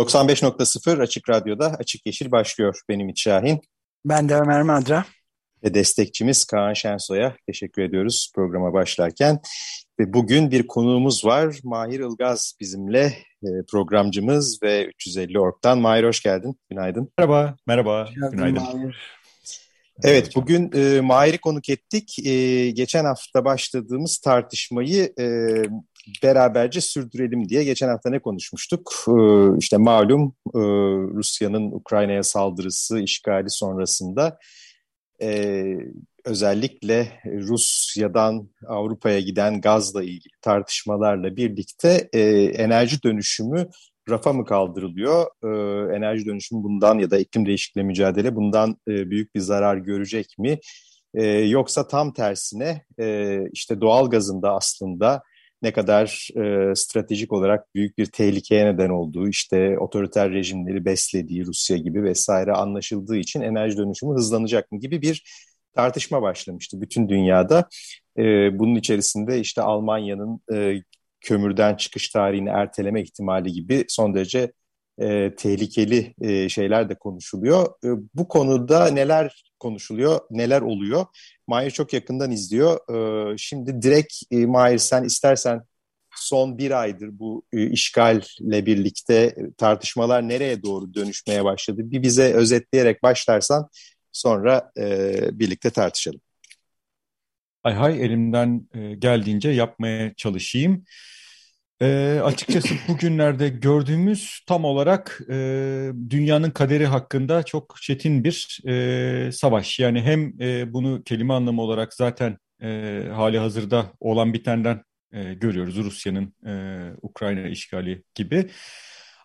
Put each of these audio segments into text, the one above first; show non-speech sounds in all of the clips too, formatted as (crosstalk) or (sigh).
...95.0 Açık Radyo'da Açık Yeşil başlıyor. Benim İç Şahin. Ben de Ömer Madra. Ve destekçimiz Kaan Şensoy'a teşekkür ediyoruz programa başlarken. Ve bugün bir konuğumuz var. Mahir Ilgaz bizimle e, programcımız ve 350 Ork'tan. Mahir hoş geldin. Günaydın. Merhaba, merhaba. Günaydın. Mahir. Evet, bugün e, Mahir'i konuk ettik. E, geçen hafta başladığımız tartışmayı e, beraberce sürdürelim diye. Geçen hafta ne konuşmuştuk? E, işte malum e, Rusya'nın Ukrayna'ya saldırısı, işgali sonrasında e, özellikle Rusya'dan Avrupa'ya giden gazla ilgili tartışmalarla birlikte e, enerji dönüşümü rafa mı kaldırılıyor? Enerji dönüşümü bundan ya da iklim değişikliği mücadele bundan büyük bir zarar görecek mi? Yoksa tam tersine işte doğal gazında aslında ne kadar e, stratejik olarak büyük bir tehlikeye neden olduğu, işte otoriter rejimleri beslediği Rusya gibi vesaire anlaşıldığı için enerji dönüşümü hızlanacak mı gibi bir tartışma başlamıştı bütün dünyada. E, bunun içerisinde işte Almanya'nın e, kömürden çıkış tarihini erteleme ihtimali gibi son derece e, tehlikeli e, şeyler de konuşuluyor. E, bu konuda neler konuşuluyor, neler oluyor? Mahir çok yakından izliyor. E, şimdi direkt e, Mahir sen istersen son bir aydır bu e, işgalle birlikte tartışmalar nereye doğru dönüşmeye başladı? Bir bize özetleyerek başlarsan sonra e, birlikte tartışalım. Hay hay elimden e, geldiğince yapmaya çalışayım. E, açıkçası bugünlerde gördüğümüz tam olarak e, dünyanın kaderi hakkında çok çetin bir e, savaş. Yani hem e, bunu kelime anlamı olarak zaten e, hali hazırda olan bitenden e, görüyoruz. Rusya'nın e, Ukrayna işgali gibi.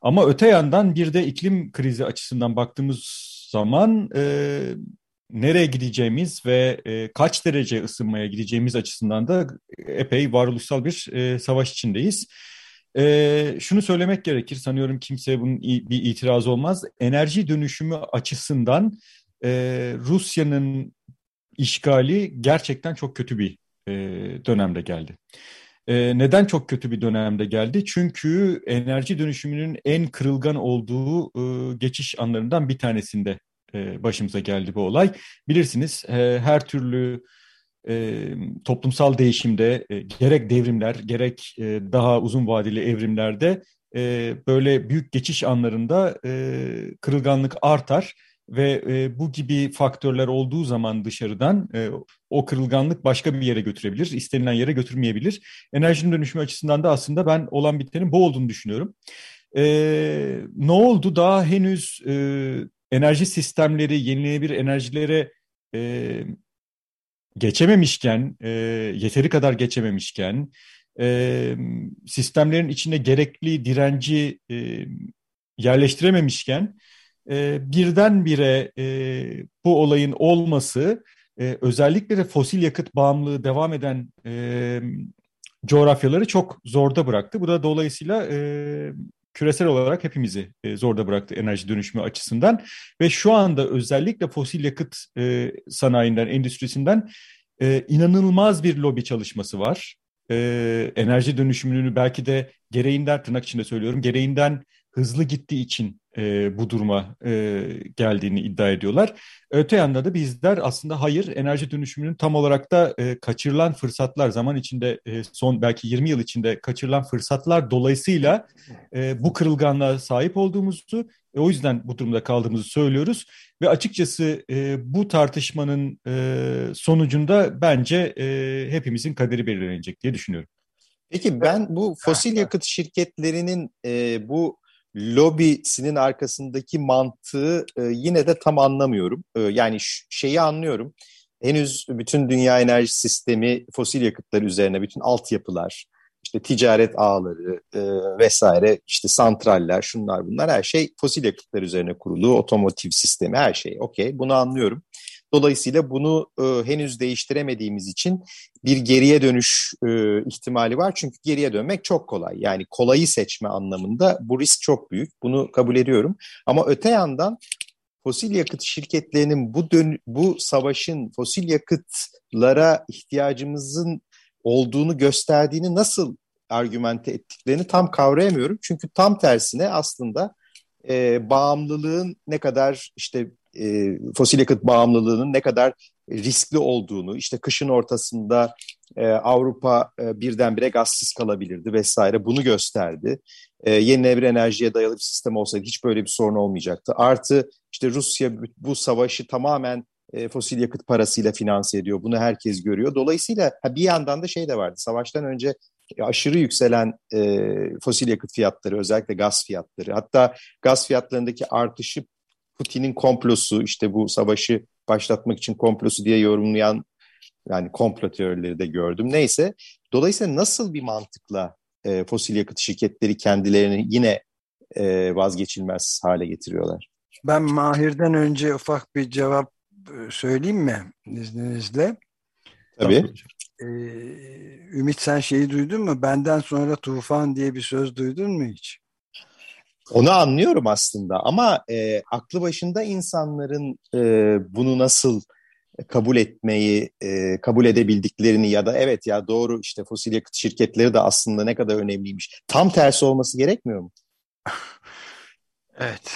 Ama öte yandan bir de iklim krizi açısından baktığımız zaman e, nereye gideceğimiz ve e, kaç derece ısınmaya gideceğimiz açısından da epey varoluşsal bir e, savaş içindeyiz. E, şunu söylemek gerekir, sanıyorum kimse bunun bir itiraz olmaz. Enerji dönüşümü açısından e, Rusya'nın işgali gerçekten çok kötü bir e, dönemde geldi. E, neden çok kötü bir dönemde geldi? Çünkü enerji dönüşümünün en kırılgan olduğu e, geçiş anlarından bir tanesinde e, başımıza geldi bu olay. Bilirsiniz e, her türlü e, toplumsal değişimde gerek devrimler gerek daha uzun vadeli evrimlerde böyle büyük geçiş anlarında kırılganlık artar ve bu gibi faktörler olduğu zaman dışarıdan o kırılganlık başka bir yere götürebilir, istenilen yere götürmeyebilir. Enerjinin dönüşümü açısından da aslında ben olan bitenin bu olduğunu düşünüyorum. E, ne oldu? Daha henüz e, enerji sistemleri, yenilenebilir enerjilere e, geçememişken, e, yeteri kadar geçememişken, e, sistemlerin içine gerekli direnci e, yerleştirememişken, e, birdenbire e, bu olayın olması, e, özellikle de fosil yakıt bağımlılığı devam eden e, coğrafyaları çok zorda bıraktı. Bu da dolayısıyla e, küresel olarak hepimizi e, zorda bıraktı enerji dönüşümü açısından ve şu anda özellikle fosil yakıt e, sanayinden, endüstrisinden e, inanılmaz bir lobi çalışması var. E, enerji dönüşümünü belki de gereğinden, tırnak içinde söylüyorum, gereğinden hızlı gittiği için e, bu duruma e, geldiğini iddia ediyorlar. Öte yanda da bizler aslında hayır enerji dönüşümünün tam olarak da e, kaçırılan fırsatlar zaman içinde e, son belki 20 yıl içinde kaçırılan fırsatlar dolayısıyla e, bu kırılganlığa sahip olduğumuzu e, o yüzden bu durumda kaldığımızı söylüyoruz ve açıkçası e, bu tartışmanın e, sonucunda bence e, hepimizin kaderi belirlenecek diye düşünüyorum. Peki ben bu fosil yakıt şirketlerinin e, bu lobisinin arkasındaki mantığı e, yine de tam anlamıyorum. E, yani şeyi anlıyorum. Henüz bütün dünya enerji sistemi fosil yakıtlar üzerine bütün altyapılar, işte ticaret ağları e, vesaire işte santraller şunlar bunlar her şey fosil yakıtlar üzerine kurulu otomotiv sistemi her şey okey bunu anlıyorum. Dolayısıyla bunu e, henüz değiştiremediğimiz için bir geriye dönüş e, ihtimali var. Çünkü geriye dönmek çok kolay. Yani kolayı seçme anlamında bu risk çok büyük. Bunu kabul ediyorum. Ama öte yandan fosil yakıt şirketlerinin bu dön bu savaşın fosil yakıtlara ihtiyacımızın olduğunu gösterdiğini nasıl argümente ettiklerini tam kavrayamıyorum. Çünkü tam tersine aslında e, bağımlılığın ne kadar işte e, fosil yakıt bağımlılığının ne kadar riskli olduğunu, işte kışın ortasında e, Avrupa e, birdenbire gazsız kalabilirdi vesaire bunu gösterdi. E, yenilenebilir enerjiye dayalı bir sistem olsaydı hiç böyle bir sorun olmayacaktı. Artı işte Rusya bu savaşı tamamen e, fosil yakıt parasıyla finanse ediyor. Bunu herkes görüyor. Dolayısıyla ha, bir yandan da şey de vardı. Savaştan önce aşırı yükselen e, fosil yakıt fiyatları, özellikle gaz fiyatları, hatta gaz fiyatlarındaki artışı Putin'in komplosu, işte bu savaşı başlatmak için komplosu diye yorumlayan yani komplo teorileri de gördüm. Neyse, dolayısıyla nasıl bir mantıkla e, fosil yakıt şirketleri kendilerini yine e, vazgeçilmez hale getiriyorlar? Ben Mahir'den önce ufak bir cevap e, söyleyeyim mi izninizle? Tabii. Ee, Ümit sen şeyi duydun mu? Benden sonra tufan diye bir söz duydun mu hiç? Onu anlıyorum aslında ama e, aklı başında insanların e, bunu nasıl kabul etmeyi, e, kabul edebildiklerini ya da evet ya doğru işte fosil yakıt şirketleri de aslında ne kadar önemliymiş. Tam tersi olması gerekmiyor mu? (laughs) evet.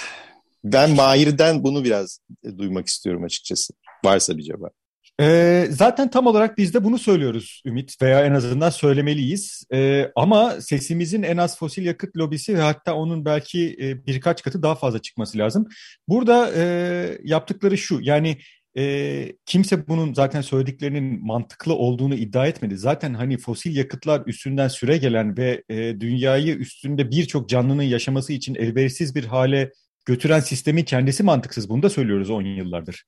Ben Mahir'den bunu biraz duymak istiyorum açıkçası. Varsa bir cevap. Ee, zaten tam olarak biz de bunu söylüyoruz Ümit veya en azından söylemeliyiz. Ee, ama sesimizin en az fosil yakıt lobisi ve hatta onun belki e, birkaç katı daha fazla çıkması lazım. Burada e, yaptıkları şu yani e, kimse bunun zaten söylediklerinin mantıklı olduğunu iddia etmedi. Zaten hani fosil yakıtlar üstünden süre gelen ve e, dünyayı üstünde birçok canlının yaşaması için elverişsiz bir hale götüren sistemin kendisi mantıksız. Bunu da söylüyoruz 10 yıllardır.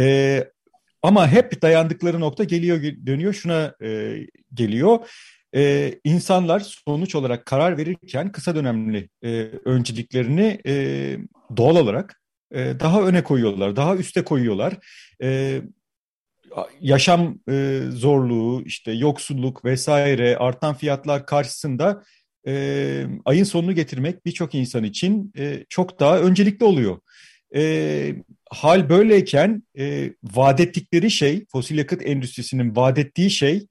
E, ama hep dayandıkları nokta geliyor dönüyor şuna e, geliyor. E, insanlar sonuç olarak karar verirken kısa dönemli e, önceliklerini e, doğal olarak e, daha öne koyuyorlar, daha üste koyuyorlar. E, yaşam e, zorluğu, işte yoksulluk vesaire artan fiyatlar karşısında e, ayın sonunu getirmek birçok insan için e, çok daha öncelikli oluyor. E, hal böyleyken e, vaat ettikleri şey, fosil yakıt endüstrisinin vaat ettiği şey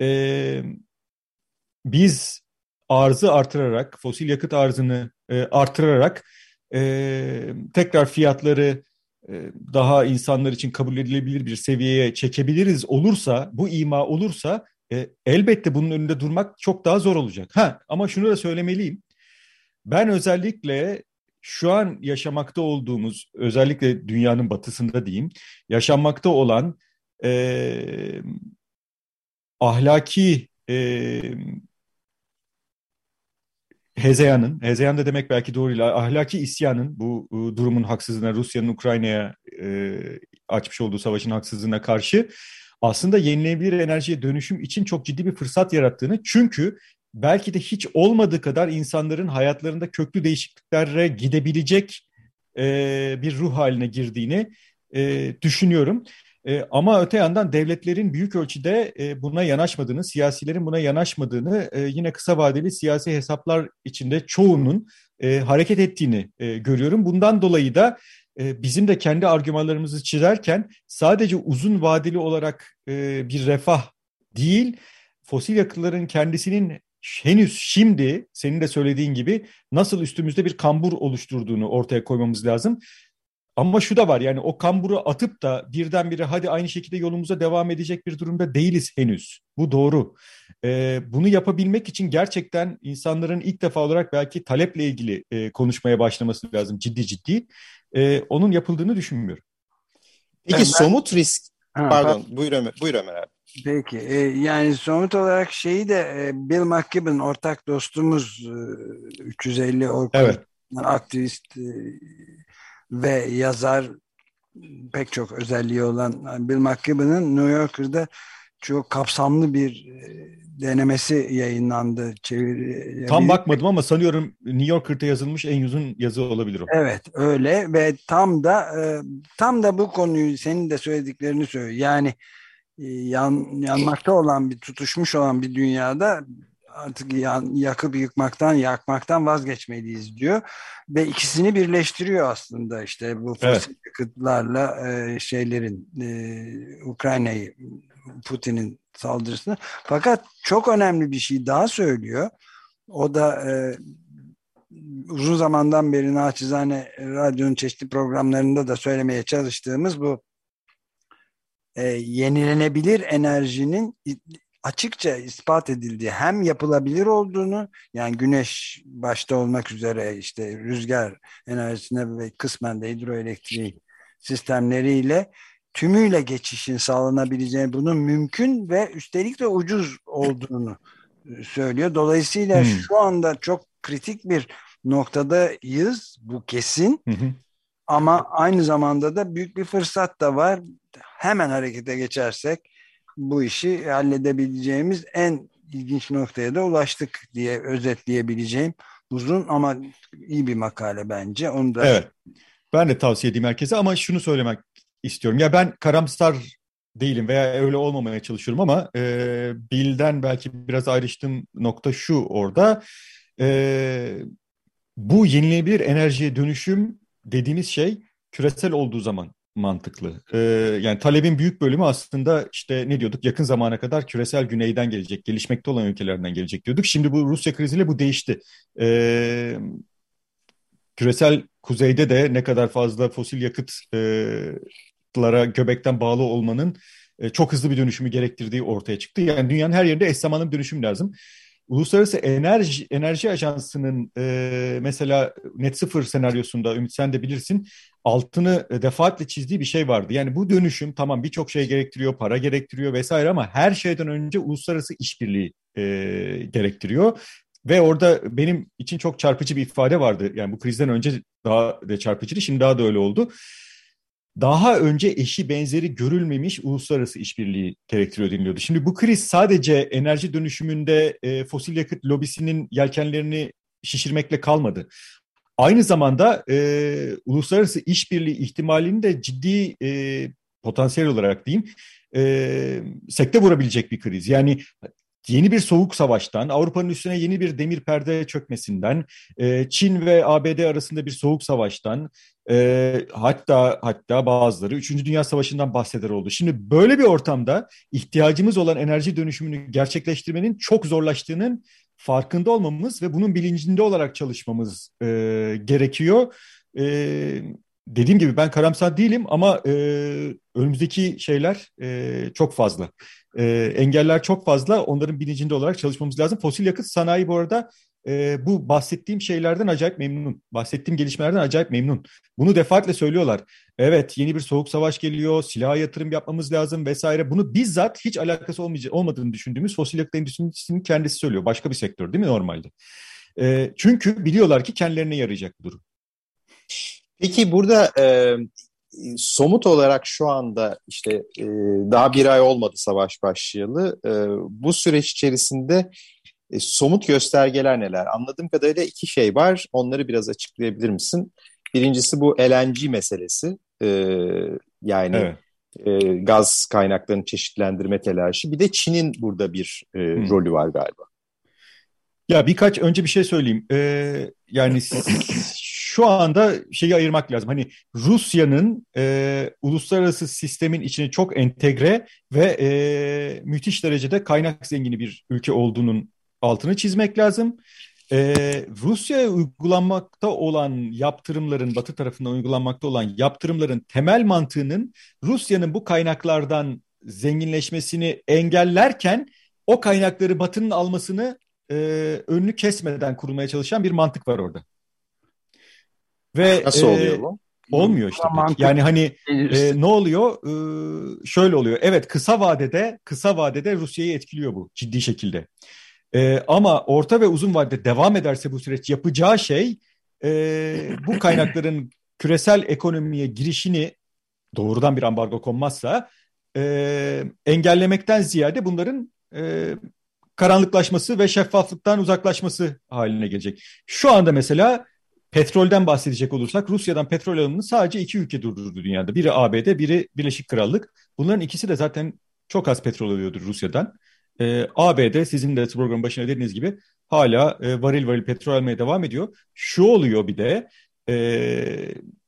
e, biz arzı artırarak, fosil yakıt arzını e, artırarak e, tekrar fiyatları e, daha insanlar için kabul edilebilir bir seviyeye çekebiliriz olursa, bu ima olursa e, elbette bunun önünde durmak çok daha zor olacak. Ha, ama şunu da söylemeliyim. Ben özellikle şu an yaşamakta olduğumuz, özellikle dünyanın batısında diyeyim, yaşanmakta olan e, ahlaki e, hezeyanın, hezeyan da demek belki doğruyla, ahlaki isyanın bu e, durumun haksızlığına, Rusya'nın Ukrayna'ya e, açmış olduğu savaşın haksızlığına karşı aslında yenilenebilir enerjiye dönüşüm için çok ciddi bir fırsat yarattığını, çünkü belki de hiç olmadığı kadar insanların hayatlarında köklü değişikliklere gidebilecek e, bir ruh haline girdiğini e, düşünüyorum. E, ama öte yandan devletlerin büyük ölçüde e, buna yanaşmadığını, siyasilerin buna yanaşmadığını e, yine kısa vadeli siyasi hesaplar içinde çoğunun e, hareket ettiğini e, görüyorum. Bundan dolayı da e, bizim de kendi argümanlarımızı çizerken sadece uzun vadeli olarak e, bir refah değil, fosil yakıtların kendisinin henüz şimdi senin de söylediğin gibi nasıl üstümüzde bir kambur oluşturduğunu ortaya koymamız lazım. Ama şu da var yani o kamburu atıp da birdenbire hadi aynı şekilde yolumuza devam edecek bir durumda değiliz henüz. Bu doğru. Ee, bunu yapabilmek için gerçekten insanların ilk defa olarak belki taleple ilgili e, konuşmaya başlaması lazım ciddi ciddi. E, onun yapıldığını düşünmüyorum. Peki ben, somut risk, ha, pardon buyur Ömer, buyur Ömer abi. Peki e, yani somut olarak şeyi de e, Bill McKibben ortak dostumuz e, 350 Orkut evet. aktivist e, ve yazar pek çok özelliği olan Bill McKibben'ın New Yorker'da çok kapsamlı bir e, denemesi yayınlandı. Çeviri, Tam bir... bakmadım ama sanıyorum New Yorker'da yazılmış en uzun yazı olabilir o. Evet öyle ve tam da e, tam da bu konuyu senin de söylediklerini söylüyor. Yani e, yan, yanmakta olan bir tutuşmuş olan bir dünyada artık yan, yakıp yıkmaktan yakmaktan vazgeçmeliyiz diyor. Ve ikisini birleştiriyor aslında işte bu fosil evet. yakıtlarla e, şeylerin e, Ukrayna'yı Putin'in saldırısını. Fakat çok önemli bir şey daha söylüyor. O da e, uzun zamandan beri naçizane radyonun çeşitli programlarında da söylemeye çalıştığımız bu e, yenilenebilir enerjinin açıkça ispat edildiği hem yapılabilir olduğunu yani güneş başta olmak üzere işte rüzgar enerjisine ve kısmen de hidroelektrik sistemleriyle tümüyle geçişin sağlanabileceğini bunun mümkün ve üstelik de ucuz olduğunu e, söylüyor. Dolayısıyla hmm. şu anda çok kritik bir noktadayız bu kesin. Hı Ama aynı zamanda da büyük bir fırsat da var. Hemen harekete geçersek bu işi halledebileceğimiz en ilginç noktaya da ulaştık diye özetleyebileceğim. Uzun ama iyi bir makale bence. Onu da Evet. Ben de tavsiye edeyim herkese ama şunu söylemek istiyorum. Ya ben karamsar değilim veya öyle olmamaya çalışıyorum ama e, Bill'den belki biraz ayrıştığım nokta şu orada. E, bu yenilenebilir enerjiye dönüşüm dediğimiz şey küresel olduğu zaman mantıklı. Ee, yani talebin büyük bölümü aslında işte ne diyorduk yakın zamana kadar küresel güneyden gelecek, gelişmekte olan ülkelerden gelecek diyorduk. Şimdi bu Rusya kriziyle bu değişti. Ee, küresel kuzeyde de ne kadar fazla fosil yakıtlara göbekten bağlı olmanın e, çok hızlı bir dönüşümü gerektirdiği ortaya çıktı. Yani dünyanın her yerinde eş zamanlı bir dönüşüm lazım. Uluslararası Enerji Enerji Ajansı'nın e, mesela net sıfır senaryosunda Ümit sen de bilirsin altını defaatle çizdiği bir şey vardı. Yani bu dönüşüm tamam birçok şey gerektiriyor, para gerektiriyor vesaire ama her şeyden önce uluslararası işbirliği e, gerektiriyor. Ve orada benim için çok çarpıcı bir ifade vardı. Yani bu krizden önce daha da çarpıcıydı, şimdi daha da öyle oldu daha önce eşi benzeri görülmemiş uluslararası işbirliği gerektiriyor deniliyordu. Şimdi bu kriz sadece enerji dönüşümünde e, fosil yakıt lobisinin yelkenlerini şişirmekle kalmadı. Aynı zamanda e, uluslararası işbirliği ihtimalini de ciddi e, potansiyel olarak diyeyim e, sekte vurabilecek bir kriz. Yani yeni bir soğuk savaştan, Avrupa'nın üstüne yeni bir demir perde çökmesinden, e, Çin ve ABD arasında bir soğuk savaştan, e, hatta hatta bazıları 3. Dünya Savaşı'ndan bahseder oldu. Şimdi böyle bir ortamda ihtiyacımız olan enerji dönüşümünü gerçekleştirmenin çok zorlaştığının farkında olmamız ve bunun bilincinde olarak çalışmamız e, gerekiyor. E, dediğim gibi ben karamsar değilim ama e, önümüzdeki şeyler e, çok fazla. E, engeller çok fazla. Onların bilincinde olarak çalışmamız lazım. Fosil yakıt sanayi bu arada e, bu bahsettiğim şeylerden acayip memnun. Bahsettiğim gelişmelerden acayip memnun. Bunu defaatle söylüyorlar. Evet yeni bir soğuk savaş geliyor, silaha yatırım yapmamız lazım vesaire. Bunu bizzat hiç alakası olmayacak, olmadığını düşündüğümüz fosil yakıt endüstrisinin kendisi söylüyor. Başka bir sektör değil mi normalde? E, çünkü biliyorlar ki kendilerine yarayacak bu durum. Peki burada e, somut olarak şu anda işte e, daha bir ay olmadı savaş başlayalı. E, bu süreç içerisinde e, somut göstergeler neler? Anladığım kadarıyla iki şey var. Onları biraz açıklayabilir misin? Birincisi bu LNG meselesi. E, yani evet. e, gaz kaynaklarını çeşitlendirme telaşı. Bir de Çin'in burada bir e, hmm. rolü var galiba. Ya birkaç önce bir şey söyleyeyim. Ee, yani (clears throat) şu anda şeyi ayırmak lazım. Hani Rusya'nın e, uluslararası sistemin içine çok entegre ve e, müthiş derecede kaynak zengini bir ülke olduğunun altını çizmek lazım. Ee, Rusya'ya uygulanmakta olan yaptırımların, Batı tarafından uygulanmakta olan yaptırımların temel mantığının Rusya'nın bu kaynaklardan zenginleşmesini engellerken o kaynakları Batı'nın almasını e, önünü kesmeden kurulmaya çalışan bir mantık var orada. Ve Nasıl e, oluyor bu? Olmuyor işte. Pek. Yani hani e, ne oluyor? E, şöyle oluyor. Evet kısa vadede kısa vadede Rusya'yı etkiliyor bu ciddi şekilde. E, ama orta ve uzun vadede devam ederse bu süreç yapacağı şey e, bu kaynakların (clears throat) küresel ekonomiye girişini doğrudan bir ambargo konmazsa e, engellemekten ziyade bunların e, karanlıklaşması ve şeffaflıktan uzaklaşması haline gelecek. Şu anda mesela petrolden bahsedecek olursak Rusya'dan petrol alımını sadece iki ülke durdurdu dünyada. Biri ABD, biri Birleşik Krallık. Bunların ikisi de zaten çok az petrol alıyordur Rusya'dan. Ee, ABD sizin de program başına dediğiniz gibi hala e, varil varil petrol almaya devam ediyor. Şu oluyor bir de e,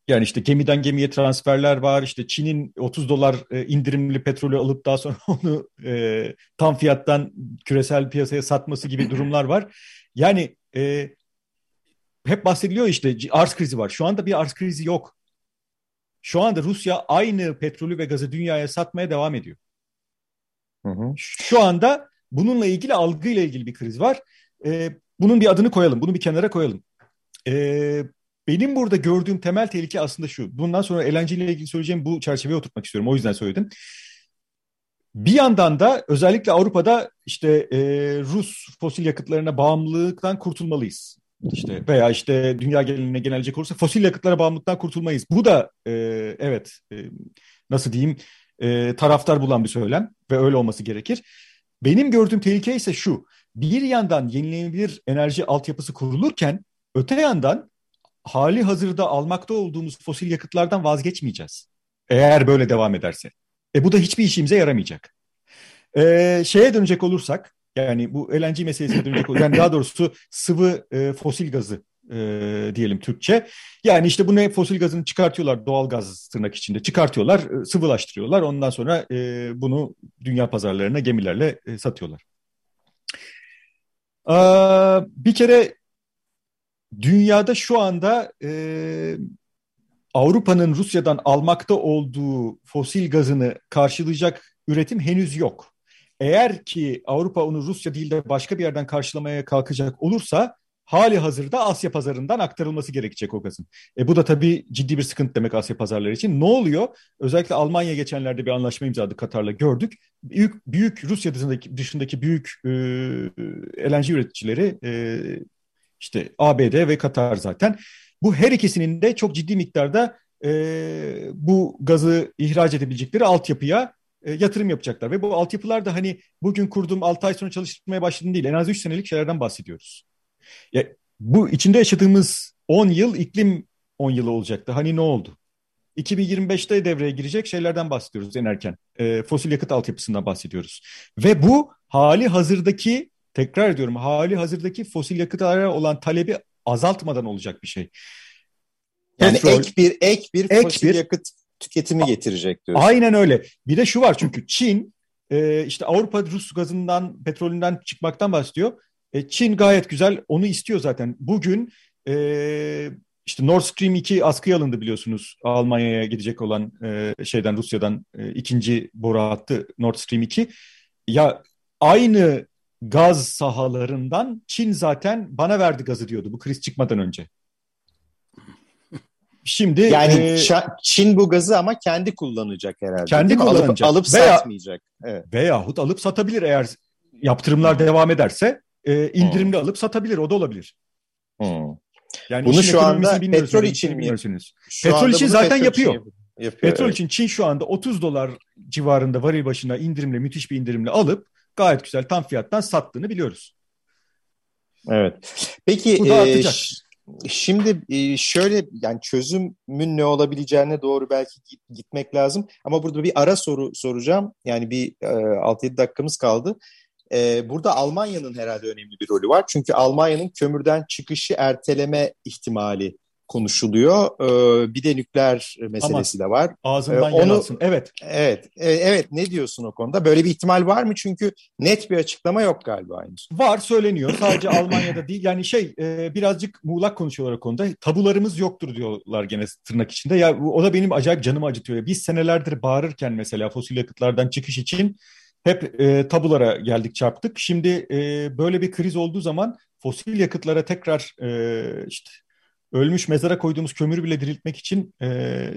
yani işte gemiden gemiye transferler var. İşte Çin'in 30 dolar e, indirimli petrolü alıp daha sonra (laughs) onu e, tam fiyattan küresel piyasaya satması gibi durumlar var. Yani e, hep bahsediliyor işte arz krizi var. Şu anda bir arz krizi yok. Şu anda Rusya aynı petrolü ve gazı dünyaya satmaya devam ediyor. Hı hı. Şu anda bununla ilgili algıyla ilgili bir kriz var. E, bunun bir adını koyalım, bunu bir kenara koyalım. E, benim burada gördüğüm temel tehlike aslında şu. Bundan sonra LNG ile ilgili söyleyeceğim bu çerçeveye oturtmak istiyorum. O yüzden söyledim. Bir yandan da özellikle Avrupa'da işte e, Rus fosil yakıtlarına bağımlılıktan kurtulmalıyız. İşte veya işte dünya geneline genelecek olursa fosil yakıtlara bağımlılıktan kurtulmayız. Bu da e, evet e, nasıl diyeyim e, taraftar bulan bir söylem ve öyle olması gerekir. Benim gördüğüm tehlike ise şu. Bir yandan yenilenebilir enerji altyapısı kurulurken öte yandan hali hazırda almakta olduğumuz fosil yakıtlardan vazgeçmeyeceğiz. Eğer böyle devam ederse. E bu da hiçbir işimize yaramayacak. E, şeye dönecek olursak yani bu LNG meselesine dönecek yani daha doğrusu sıvı e, fosil gazı e, diyelim Türkçe. Yani işte bu ne fosil gazını çıkartıyorlar doğal gaz tırnak içinde çıkartıyorlar, e, sıvılaştırıyorlar. Ondan sonra e, bunu dünya pazarlarına gemilerle e, satıyorlar. Ee, bir kere dünyada şu anda e, Avrupa'nın Rusya'dan almakta olduğu fosil gazını karşılayacak üretim henüz yok. Eğer ki Avrupa onu Rusya değil de başka bir yerden karşılamaya kalkacak olursa hali hazırda Asya pazarından aktarılması gerekecek o gazın. E bu da tabii ciddi bir sıkıntı demek Asya pazarları için. Ne oluyor? Özellikle Almanya geçenlerde bir anlaşma imzaladı Katar'la gördük. Büyük, büyük Rusya dışındaki, dışındaki büyük e, LNG üreticileri e, işte ABD ve Katar zaten. Bu her ikisinin de çok ciddi miktarda e, bu gazı ihraç edebilecekleri altyapıya e, yatırım yapacaklar. Ve bu altyapılar da hani bugün kurduğum 6 ay sonra çalıştırmaya başladığım değil. En az 3 senelik şeylerden bahsediyoruz. Ya, bu içinde yaşadığımız 10 yıl iklim 10 yılı olacaktı. Hani ne oldu? 2025'te devreye girecek şeylerden bahsediyoruz en erken. E, fosil yakıt altyapısından bahsediyoruz. Ve bu hali hazırdaki tekrar ediyorum hali hazırdaki fosil yakıtlara olan talebi azaltmadan olacak bir şey. Yani Petrol, ek bir ek bir ek fosil bir, yakıt tüketimi getirecek diyorsun. Aynen öyle. Bir de şu var çünkü Çin e, işte Avrupa Rus gazından, petrolünden çıkmaktan bahsediyor. E, Çin gayet güzel onu istiyor zaten. Bugün e, işte Nord Stream 2 askıya alındı biliyorsunuz. Almanya'ya gidecek olan e, şeyden Rusya'dan e, ikinci boru hattı Nord Stream 2. Ya aynı gaz sahalarından Çin zaten bana verdi gazı diyordu bu kriz çıkmadan önce. Şimdi yani e, Çin bu gazı ama kendi kullanacak herhalde. Kendi kullanacak. Alıp, alıp Veya, satmayacak. Evet. Veyahut alıp satabilir eğer yaptırımlar devam ederse e, indirimli hmm. alıp satabilir o da olabilir. Hmm. Yani Bunu şu anda petrol için mi? Petrol için zaten yapıyor. Için yapıyor. Petrol evet. için Çin şu anda 30 dolar civarında varil başına indirimle müthiş bir indirimle alıp gayet güzel tam fiyattan sattığını biliyoruz. Evet. Peki e, şimdi e, şöyle yani çözümün ne olabileceğine doğru belki gitmek lazım. Ama burada bir ara soru soracağım. Yani bir e, 6-7 dakikamız kaldı. E, burada Almanya'nın herhalde önemli bir rolü var. Çünkü Almanya'nın kömürden çıkışı erteleme ihtimali konuşuluyor. Ee, bir de nükleer meselesi Ama de var. Ağzından ee, onu, Evet. Evet. E, evet. Ne diyorsun o konuda? Böyle bir ihtimal var mı? Çünkü net bir açıklama yok galiba henüz. Var söyleniyor. Sadece (laughs) Almanya'da değil. Yani şey e, birazcık muğlak konuşuyorlar o konuda. Tabularımız yoktur diyorlar gene tırnak içinde. Ya o da benim acayip canımı acıtıyor. Biz senelerdir bağırırken mesela fosil yakıtlardan çıkış için hep e, tabulara geldik çarptık. Şimdi e, böyle bir kriz olduğu zaman fosil yakıtlara tekrar e, işte ölmüş mezara koyduğumuz kömürü bile diriltmek için e,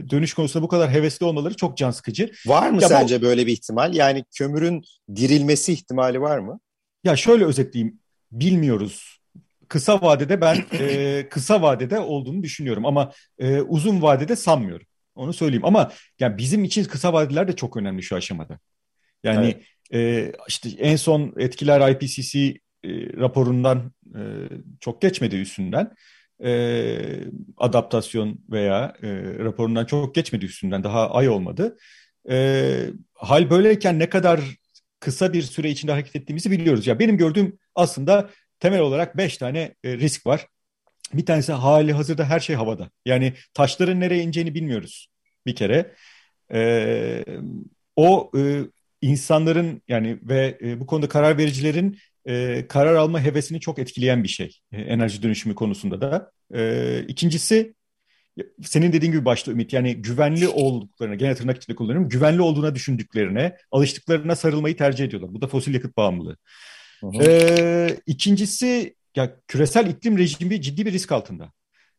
dönüş konusunda bu kadar hevesli olmaları çok can sıkıcı. Var mı ya sence bu, böyle bir ihtimal? Yani kömürün dirilmesi ihtimali var mı? Ya şöyle özetleyeyim. Bilmiyoruz. Kısa vadede ben e, kısa vadede olduğunu düşünüyorum ama e, uzun vadede sanmıyorum. Onu söyleyeyim ama yani bizim için kısa vadeler de çok önemli şu aşamada. Yani evet. e, işte en son etkiler IPCC e, raporundan e, çok geçmedi üstünden. E, adaptasyon veya e, raporundan çok geçmedi üstünden. Daha ay olmadı. E, hal böyleyken ne kadar kısa bir süre içinde hareket ettiğimizi biliyoruz. Ya benim gördüğüm aslında temel olarak beş tane e, risk var. Bir tanesi hali hazırda her şey havada. Yani taşların nereye ineceğini bilmiyoruz bir kere. E, o e, insanların yani ve e, bu konuda karar vericilerin e, karar alma hevesini çok etkileyen bir şey. E, enerji dönüşümü konusunda da. E, ikincisi senin dediğin gibi başta Ümit yani güvenli olduklarına, gene tırnak içinde kullanıyorum, güvenli olduğuna düşündüklerine, alıştıklarına sarılmayı tercih ediyorlar. Bu da fosil yakıt bağımlılığı. Ee, ikincisi ya küresel iklim rejimi ciddi bir risk altında.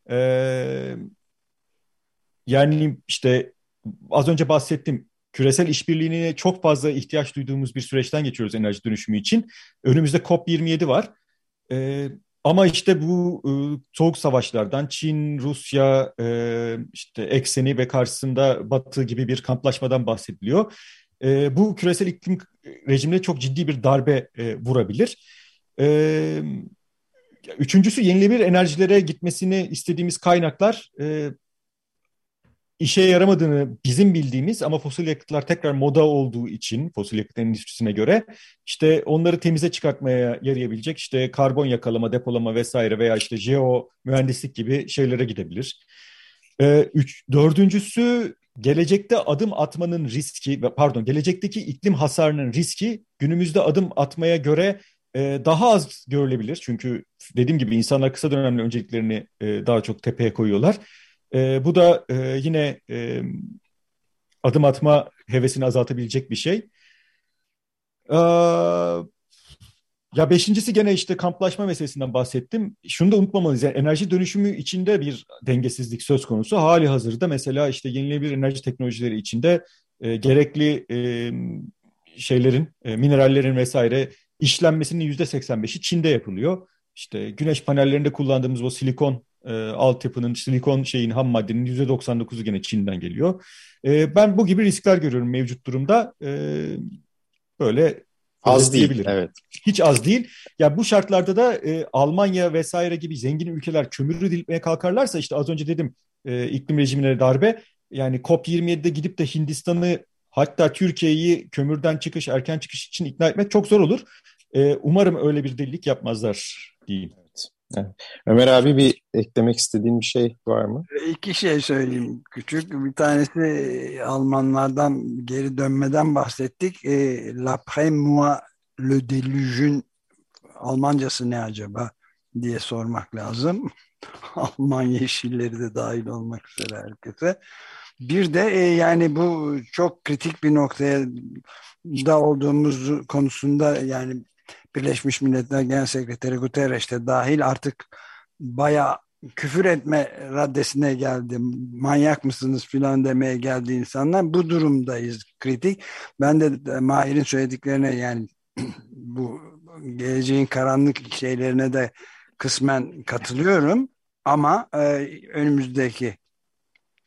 Ee, yani işte az önce bahsettim küresel işbirliğine çok fazla ihtiyaç duyduğumuz bir süreçten geçiyoruz enerji dönüşümü için. Önümüzde COP27 var. Ee, ama işte bu e, soğuk savaşlardan Çin, Rusya e, işte ekseni ve karşısında Batı gibi bir kamplaşmadan bahsediliyor. E, bu küresel iklim rejimine çok ciddi bir darbe e, vurabilir. E, üçüncüsü yenilenebilir enerjilere gitmesini istediğimiz kaynaklar e, işe yaramadığını bizim bildiğimiz ama fosil yakıtlar tekrar moda olduğu için fosil yakıt endüstrisine göre işte onları temize çıkartmaya yarayabilecek işte karbon yakalama, depolama vesaire veya işte jeo mühendislik gibi şeylere gidebilir. Ee, üç, dördüncüsü gelecekte adım atmanın riski, pardon gelecekteki iklim hasarının riski günümüzde adım atmaya göre e, daha az görülebilir. Çünkü dediğim gibi insanlar kısa dönemli önceliklerini e, daha çok tepeye koyuyorlar. E, bu da e, yine e, adım atma hevesini azaltabilecek bir şey. E, ya beşincisi gene işte kamplaşma meselesinden bahsettim. Şunu da unutmamalıyız. Yani enerji dönüşümü içinde bir dengesizlik söz konusu. Hali hazırda mesela işte yenilenebilir enerji teknolojileri içinde e, gerekli e, şeylerin, e, minerallerin vesaire işlenmesinin yüzde 85'i Çin'de yapılıyor. İşte güneş panellerinde kullandığımız o silikon e, altyapının, silikon şeyin ham maddenin yüzde 99'u gene Çin'den geliyor. E, ben bu gibi riskler görüyorum mevcut durumda. E, böyle az değil. Evet. Hiç az değil. Ya bu şartlarda da e, Almanya vesaire gibi zengin ülkeler kömürü diriltmeye kalkarlarsa işte az önce dedim e, iklim rejimine darbe. Yani COP27'de gidip de Hindistan'ı hatta Türkiye'yi kömürden çıkış, erken çıkış için ikna etmek çok zor olur. E, umarım öyle bir delilik yapmazlar diyeyim. Ömer abi bir eklemek istediğin bir şey var mı? İki şey söyleyeyim küçük. Bir tanesi Almanlardan geri dönmeden bahsettik. E, L'après moi le déluge'ün Almancası ne acaba diye sormak lazım. (laughs) Alman yeşilleri de dahil olmak üzere herkese. Bir de e, yani bu çok kritik bir noktaya da olduğumuz konusunda yani Birleşmiş Milletler Genel Sekreteri Guterres de dahil artık baya küfür etme raddesine geldi. Manyak mısınız filan demeye geldi insanlar. Bu durumdayız kritik. Ben de Mahir'in söylediklerine yani (clears throat) bu geleceğin karanlık şeylerine de kısmen katılıyorum. Ama e, önümüzdeki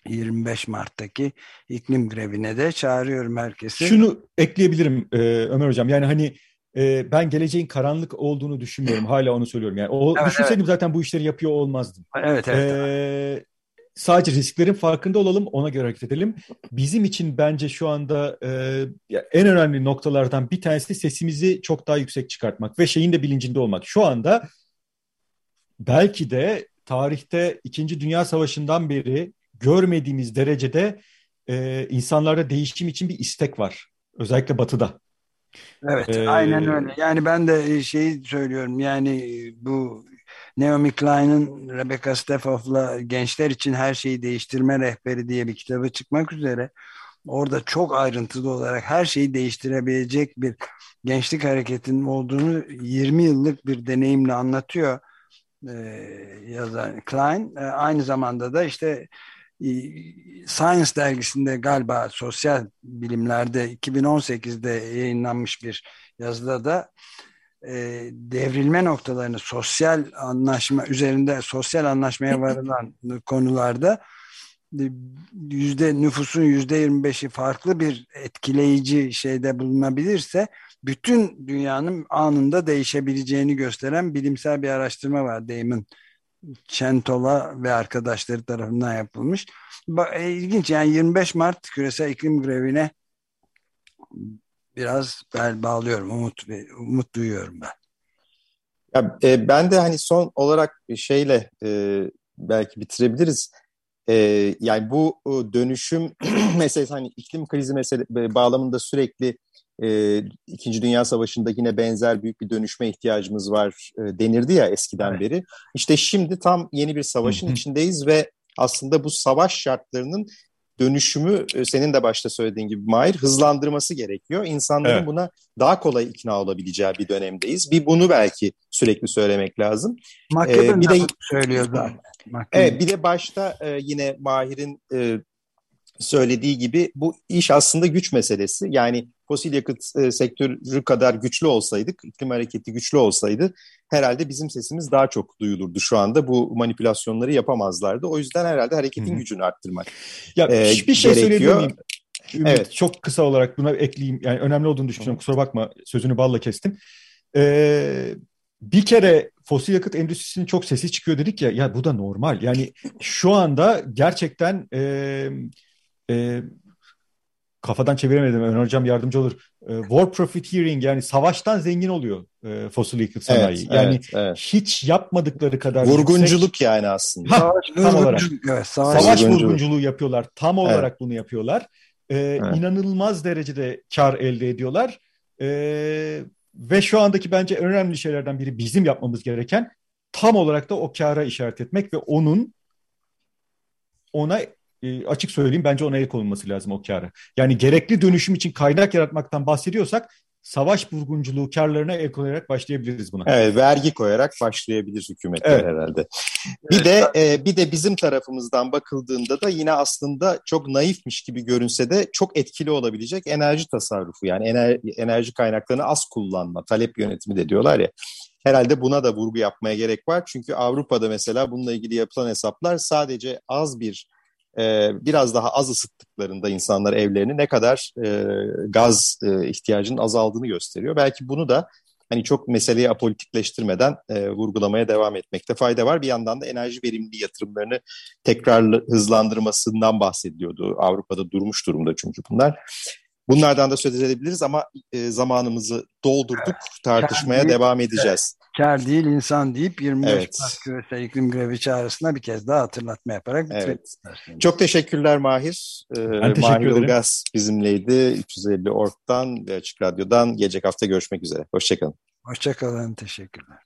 25 Mart'taki iklim grevine de çağırıyorum herkesi. Şunu ekleyebilirim e, Ömer Hocam. Yani hani e, ben geleceğin karanlık olduğunu düşünmüyorum. Hala onu söylüyorum. Yani o evet, düşünseydim evet. zaten bu işleri yapıyor olmazdım. Evet, evet. E, sadece risklerin farkında olalım, ona göre hareket edelim. Bizim için bence şu anda e, en önemli noktalardan bir tanesi sesimizi çok daha yüksek çıkartmak ve şeyin de bilincinde olmak. Şu anda belki de tarihte İkinci Dünya Savaşı'ndan beri görmediğimiz derecede e, insanlarda değişim için bir istek var. Özellikle batıda. Evet, ee, aynen öyle. Yani ben de şeyi söylüyorum. Yani bu Naomi Klein'in Rebecca Stefford'la Gençler için Her Şeyi Değiştirme Rehberi diye bir kitabı çıkmak üzere. Orada çok ayrıntılı olarak her şeyi değiştirebilecek bir gençlik hareketinin olduğunu 20 yıllık bir deneyimle anlatıyor ee, yazar Klein. Ee, aynı zamanda da işte Science dergisinde galiba sosyal bilimlerde 2018'de yayınlanmış bir yazıda da e, devrilme noktalarını sosyal anlaşma üzerinde sosyal anlaşmaya varılan konularda yüzde nüfusun yüzde 25'i farklı bir etkileyici şeyde bulunabilirse bütün dünyanın anında değişebileceğini gösteren bilimsel bir araştırma var Damon Çentola ve arkadaşları tarafından yapılmış. E, ilginç yani 25 Mart küresel iklim grevine biraz bel bağlıyorum. Umut, umut duyuyorum ben. Ya, e, ben de hani son olarak şeyle e, belki bitirebiliriz. E, yani bu e, dönüşüm (clears throat) meselesi hani iklim krizi mesele bağlamında sürekli e, İkinci Dünya Savaşı'nda yine benzer büyük bir dönüşme ihtiyacımız var e, denirdi ya eskiden evet. beri. İşte şimdi tam yeni bir savaşın içindeyiz ve aslında bu savaş şartlarının dönüşümü e, senin de başta söylediğin gibi Mahir hızlandırması gerekiyor. İnsanların evet. buna daha kolay ikna olabileceği bir dönemdeyiz. Bir bunu belki sürekli söylemek lazım. ee, bir de söylüyor zaten. Evet, bir de başta e, yine Mahir'in e, söylediği gibi bu iş aslında güç meselesi. Yani fosil yakıt e, sektörü kadar güçlü olsaydık, iklim hareketi güçlü olsaydı herhalde bizim sesimiz daha çok duyulurdu şu anda. Bu manipülasyonları yapamazlardı. O yüzden herhalde hareketin Hı-hı. gücünü arttırmak Ya e, bir şey söyleyebilir miyim? evet. Çok kısa olarak buna ekleyeyim. Yani önemli olduğunu düşünüyorum. Kusura bakma sözünü balla kestim. Ee, bir kere fosil yakıt endüstrisinin çok sesi çıkıyor dedik ya. Ya bu da normal. Yani şu anda gerçekten e, e, kafadan çeviremedim. Öner Hocam yardımcı olur. E, war profiteering yani savaştan zengin oluyor e, fosil yakıt sanayi. Evet, yani evet, evet. hiç yapmadıkları kadar Vurgunculuk yüksek... yani aslında. Ha, savaş tam olarak. Evet, savaş, savaş vurgunculuğu yapıyorlar. Tam olarak evet. bunu yapıyorlar. E, evet. İnanılmaz derecede kar elde ediyorlar. E, ve şu andaki bence önemli şeylerden biri bizim yapmamız gereken tam olarak da o kara işaret etmek ve onun ona e, açık söyleyeyim bence ona el konulması lazım o kâra. Yani gerekli dönüşüm için kaynak yaratmaktan bahsediyorsak savaş vurgunculuğu karlarına el koyarak başlayabiliriz buna. Evet, vergi koyarak başlayabilir hükümetler evet. herhalde. Bir evet. de e, bir de bizim tarafımızdan bakıldığında da yine aslında çok naifmiş gibi görünse de çok etkili olabilecek enerji tasarrufu yani ener, enerji kaynaklarını az kullanma, talep yönetimi de diyorlar ya. Herhalde buna da vurgu yapmaya gerek var. Çünkü Avrupa'da mesela bununla ilgili yapılan hesaplar sadece az bir e, biraz daha az ısıttıklarında insanlar evlerini ne kadar e, gaz e, ihtiyacının azaldığını gösteriyor. Belki bunu da hani çok meseleyi apolitikleştirmeden e, vurgulamaya devam etmekte fayda var. Bir yandan da enerji verimli yatırımlarını tekrar hızlandırmasından bahsediyordu. Avrupa'da durmuş durumda çünkü bunlar. Bunlardan da söz edebiliriz ama e, zamanımızı doldurduk. Tartışmaya devam edeceğiz. Kar değil insan deyip 25 evet. Mart küresel iklim grevi çağrısına bir kez daha hatırlatma yaparak evet. Çok teşekkürler Mahir. Ee, ben teşekkür Mahir ederim. Ilgaz bizimleydi. 350 Ork'tan ve Açık Radyo'dan gelecek hafta görüşmek üzere. Hoşçakalın. Hoşçakalın. Teşekkürler.